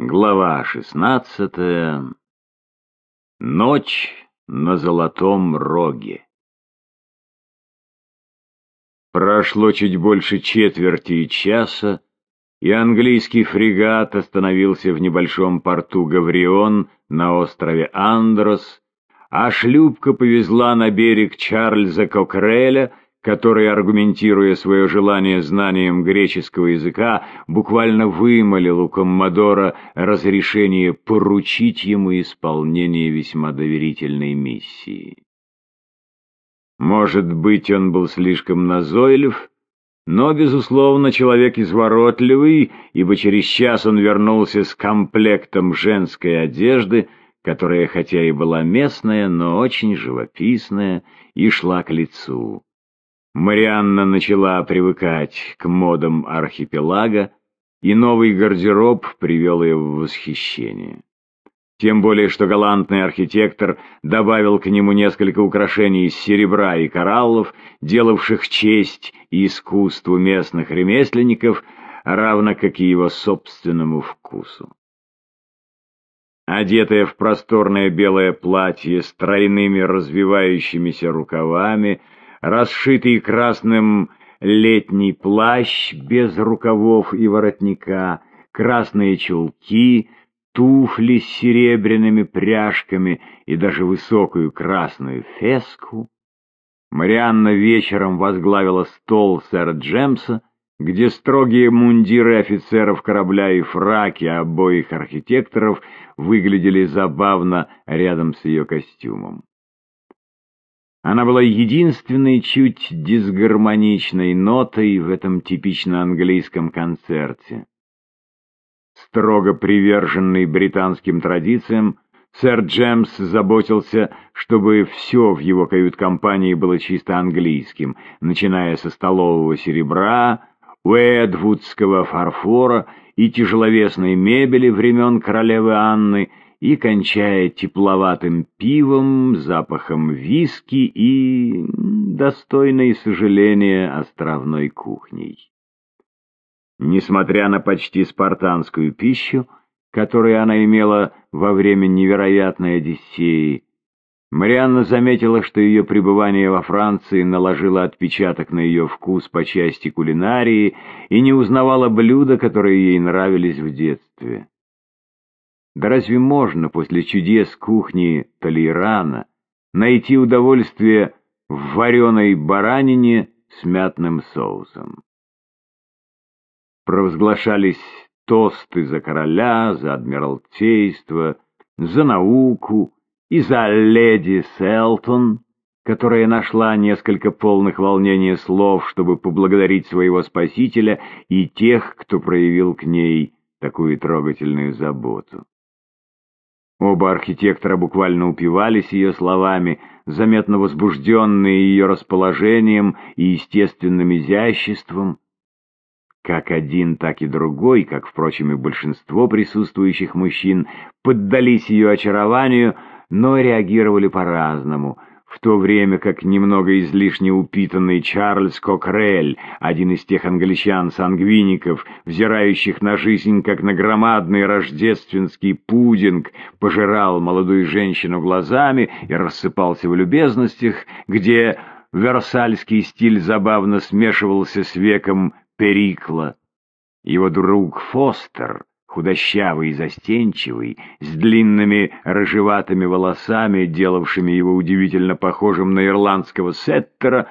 Глава шестнадцатая. Ночь на Золотом Роге. Прошло чуть больше четверти часа, и английский фрегат остановился в небольшом порту Гаврион на острове Андрос, а шлюпка повезла на берег Чарльза Кокреля, который, аргументируя свое желание знанием греческого языка, буквально вымолил у Коммодора разрешение поручить ему исполнение весьма доверительной миссии. Может быть, он был слишком назойлив, но, безусловно, человек изворотливый, ибо через час он вернулся с комплектом женской одежды, которая хотя и была местная, но очень живописная и шла к лицу. Марианна начала привыкать к модам архипелага, и новый гардероб привел ее в восхищение. Тем более, что галантный архитектор добавил к нему несколько украшений из серебра и кораллов, делавших честь и искусству местных ремесленников, равно как и его собственному вкусу. Одетая в просторное белое платье с тройными развивающимися рукавами, расшитый красным летний плащ без рукавов и воротника, красные чулки, туфли с серебряными пряжками и даже высокую красную феску. Марианна вечером возглавила стол сэра Джемса, где строгие мундиры офицеров корабля и фраки обоих архитекторов выглядели забавно рядом с ее костюмом. Она была единственной чуть дисгармоничной нотой в этом типично английском концерте. Строго приверженный британским традициям, сэр Джемс заботился, чтобы все в его кают-компании было чисто английским, начиная со столового серебра, уэдвудского фарфора и тяжеловесной мебели времен королевы Анны — и кончая тепловатым пивом, запахом виски и, достойной сожаления, островной кухней. Несмотря на почти спартанскую пищу, которую она имела во время невероятной Одиссеи, Марианна заметила, что ее пребывание во Франции наложило отпечаток на ее вкус по части кулинарии и не узнавала блюда, которые ей нравились в детстве. Да разве можно после чудес кухни Толейрана найти удовольствие в вареной баранине с мятным соусом? Провозглашались тосты за короля, за адмиралтейство, за науку и за леди Селтон, которая нашла несколько полных волнения слов, чтобы поблагодарить своего спасителя и тех, кто проявил к ней такую трогательную заботу. Оба архитектора буквально упивались ее словами, заметно возбужденные ее расположением и естественным изяществом. Как один, так и другой, как, впрочем, и большинство присутствующих мужчин, поддались ее очарованию, но реагировали по-разному — в то время как немного излишне упитанный Чарльз Кокрель, один из тех англичан-сангвиников, взирающих на жизнь как на громадный рождественский пудинг, пожирал молодую женщину глазами и рассыпался в любезностях, где версальский стиль забавно смешивался с веком Перикла. Его друг Фостер худощавый и застенчивый, с длинными рыжеватыми волосами, делавшими его удивительно похожим на ирландского сеттера,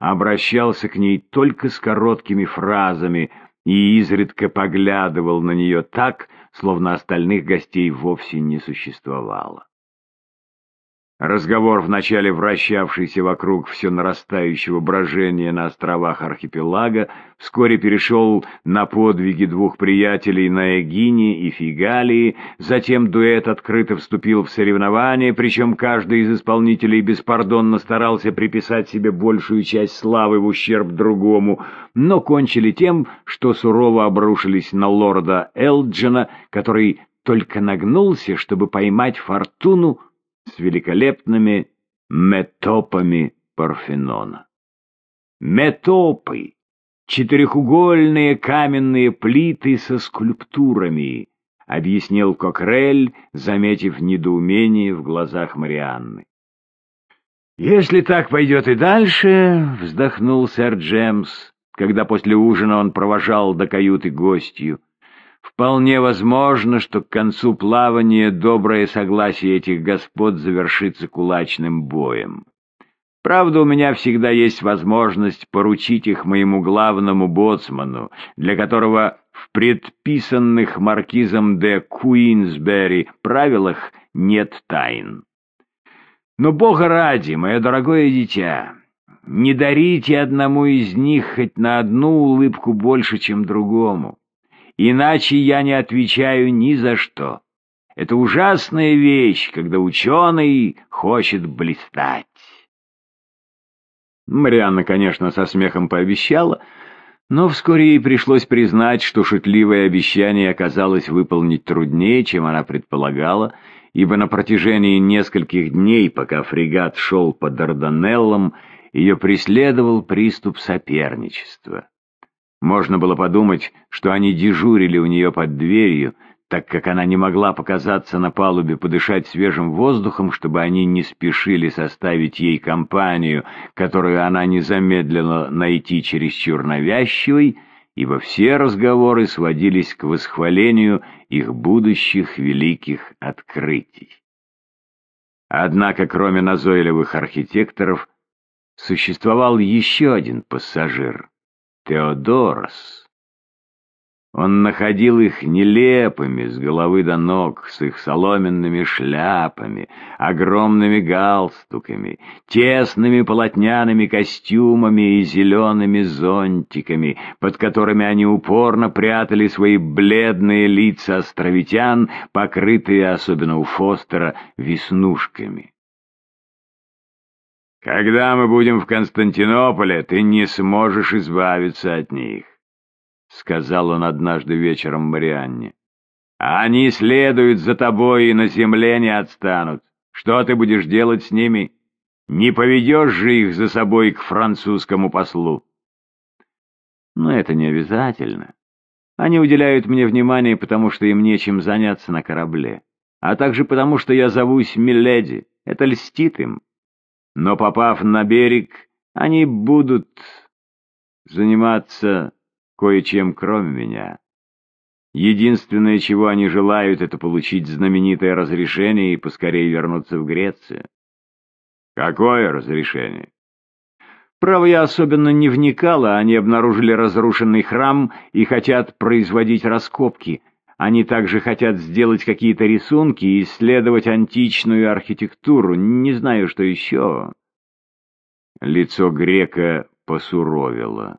обращался к ней только с короткими фразами и изредка поглядывал на нее так, словно остальных гостей вовсе не существовало. Разговор, вначале вращавшийся вокруг все нарастающего брожения на островах архипелага, вскоре перешел на подвиги двух приятелей на Эгине и Фигалии, затем дуэт открыто вступил в соревнования, причем каждый из исполнителей беспардонно старался приписать себе большую часть славы в ущерб другому, но кончили тем, что сурово обрушились на лорда Элджина, который только нагнулся, чтобы поймать фортуну, с великолепными метопами Парфенона. Метопы — четырехугольные каменные плиты со скульптурами, — объяснил Кокрель, заметив недоумение в глазах Марианны. «Если так пойдет и дальше», — вздохнул сэр Джемс, когда после ужина он провожал до каюты гостью, Вполне возможно, что к концу плавания доброе согласие этих господ завершится кулачным боем. Правда, у меня всегда есть возможность поручить их моему главному боцману, для которого в предписанных маркизом де Куинсбери правилах нет тайн. Но, Бога ради, мое дорогое дитя, не дарите одному из них хоть на одну улыбку больше, чем другому. Иначе я не отвечаю ни за что. Это ужасная вещь, когда ученый хочет блистать. Марианна, конечно, со смехом пообещала, но вскоре ей пришлось признать, что шутливое обещание оказалось выполнить труднее, чем она предполагала, ибо на протяжении нескольких дней, пока фрегат шел по Дарданеллам, ее преследовал приступ соперничества. Можно было подумать, что они дежурили у нее под дверью, так как она не могла показаться на палубе подышать свежим воздухом, чтобы они не спешили составить ей компанию, которую она не замедлила найти чересчур навязчивой, ибо все разговоры сводились к восхвалению их будущих великих открытий. Однако, кроме назойливых архитекторов, существовал еще один пассажир — Теодорос. Он находил их нелепыми с головы до ног, с их соломенными шляпами, огромными галстуками, тесными полотняными костюмами и зелеными зонтиками, под которыми они упорно прятали свои бледные лица островитян, покрытые, особенно у Фостера, веснушками. Когда мы будем в Константинополе, ты не сможешь избавиться от них, — сказал он однажды вечером Марианне. Они следуют за тобой и на земле не отстанут. Что ты будешь делать с ними? Не поведешь же их за собой к французскому послу? Но это не обязательно. Они уделяют мне внимание, потому что им нечем заняться на корабле, а также потому, что я зовусь Миледи. Это льстит им но попав на берег, они будут заниматься кое-чем кроме меня. Единственное, чего они желают, это получить знаменитое разрешение и поскорее вернуться в Грецию. Какое разрешение? Право, я особенно не вникала, они обнаружили разрушенный храм и хотят производить раскопки — они также хотят сделать какие-то рисунки и исследовать античную архитектуру. Не знаю, что еще. Лицо грека посуровило.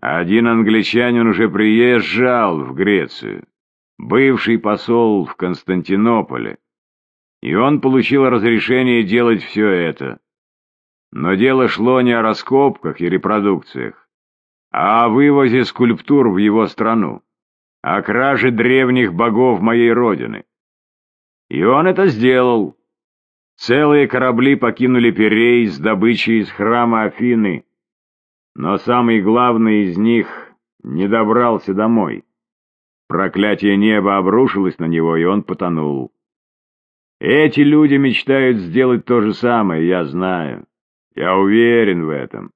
Один англичанин уже приезжал в Грецию, бывший посол в Константинополе, и он получил разрешение делать все это. Но дело шло не о раскопках и репродукциях, а о вывозе скульптур в его страну о краже древних богов моей родины. И он это сделал. Целые корабли покинули Перей с добычей из храма Афины, но самый главный из них не добрался домой. Проклятие неба обрушилось на него, и он потонул. Эти люди мечтают сделать то же самое, я знаю. Я уверен в этом.